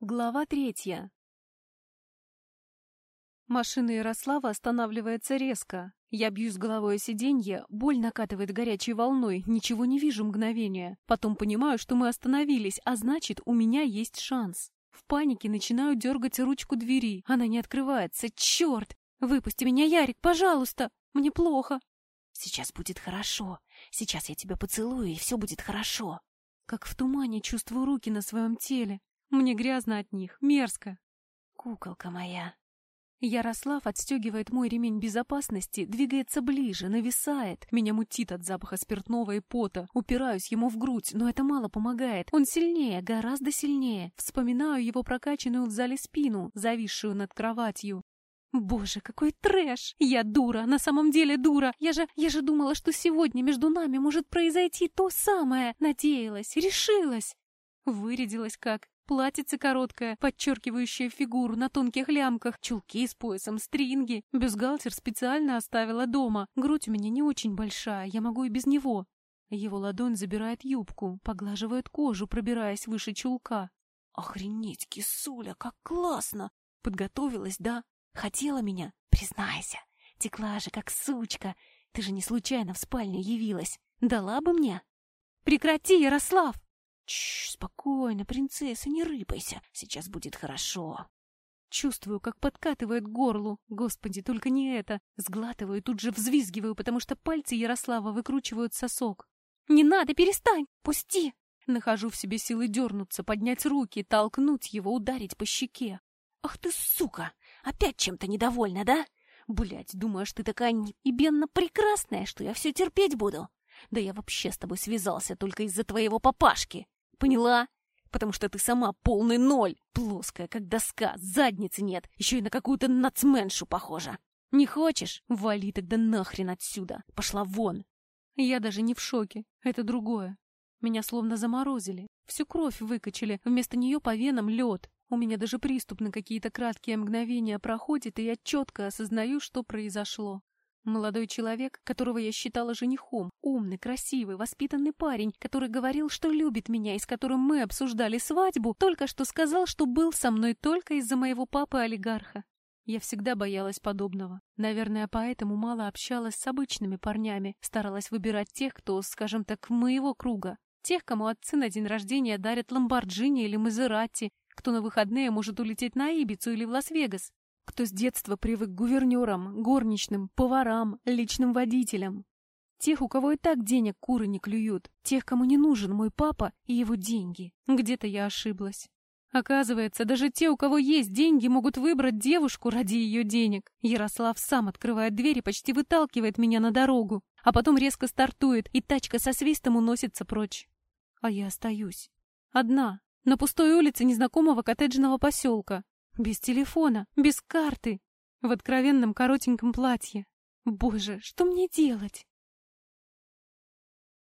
Глава третья. Машина Ярослава останавливается резко. Я бьюсь головой о сиденье, боль накатывает горячей волной, ничего не вижу мгновения. Потом понимаю, что мы остановились, а значит, у меня есть шанс. В панике начинаю дергать ручку двери. Она не открывается. Черт! Выпусти меня, Ярик, пожалуйста! Мне плохо. Сейчас будет хорошо. Сейчас я тебя поцелую, и все будет хорошо. Как в тумане чувствую руки на своем теле. Мне грязно от них, мерзко. Куколка моя. Ярослав отстегивает мой ремень безопасности, двигается ближе, нависает. Меня мутит от запаха спиртного и пота. Упираюсь ему в грудь, но это мало помогает. Он сильнее, гораздо сильнее. Вспоминаю его прокачанную в зале спину, зависшую над кроватью. Боже, какой трэш! Я дура, на самом деле дура. Я же, я же думала, что сегодня между нами может произойти то самое. Надеялась, решилась. Вырядилась как Платьице короткое, подчеркивающее фигуру на тонких лямках, чулки с поясом, стринги. Бюстгальтер специально оставила дома. Грудь у меня не очень большая, я могу и без него. Его ладонь забирает юбку, поглаживает кожу, пробираясь выше чулка. Охренеть, кисуля, как классно! Подготовилась, да? Хотела меня? Признайся. Текла же, как сучка. Ты же не случайно в спальню явилась. Дала бы мне? Прекрати, Ярослав! Чш, спокойно, принцесса, не рыпайся. Сейчас будет хорошо. Чувствую, как подкатывает горлу. Господи, только не это. Сглатываю, тут же взвизгиваю, потому что пальцы Ярослава выкручивают сосок. «Не надо, перестань! Пусти!» Нахожу в себе силы дернуться, поднять руки, толкнуть его, ударить по щеке. «Ах ты, сука! Опять чем-то недовольна, да? Блядь, думаешь, ты такая ебенно прекрасная, что я все терпеть буду? Да я вообще с тобой связался только из-за твоего папашки!» Поняла? Потому что ты сама полный ноль, плоская, как доска, задницы нет, еще и на какую-то нацменшу похожа. Не хочешь? Вали тогда нахрен отсюда. Пошла вон. Я даже не в шоке. Это другое. Меня словно заморозили. Всю кровь выкачали. Вместо нее по венам лед. У меня даже приступ на какие-то краткие мгновения проходит, и я четко осознаю, что произошло. Молодой человек, которого я считала женихом, умный, красивый, воспитанный парень, который говорил, что любит меня и с которым мы обсуждали свадьбу, только что сказал, что был со мной только из-за моего папы-олигарха. Я всегда боялась подобного. Наверное, поэтому мало общалась с обычными парнями, старалась выбирать тех, кто, скажем так, моего круга. Тех, кому отцы на день рождения дарят Ламборджини или Мазерати, кто на выходные может улететь на Ибицу или в Лас-Вегас кто с детства привык к гувернерам, горничным, поварам, личным водителям. Тех, у кого и так денег куры не клюют, тех, кому не нужен мой папа и его деньги. Где-то я ошиблась. Оказывается, даже те, у кого есть деньги, могут выбрать девушку ради ее денег. Ярослав сам открывает дверь и почти выталкивает меня на дорогу, а потом резко стартует, и тачка со свистом уносится прочь. А я остаюсь. Одна, на пустой улице незнакомого коттеджного поселка. Без телефона, без карты, в откровенном коротеньком платье. Боже, что мне делать?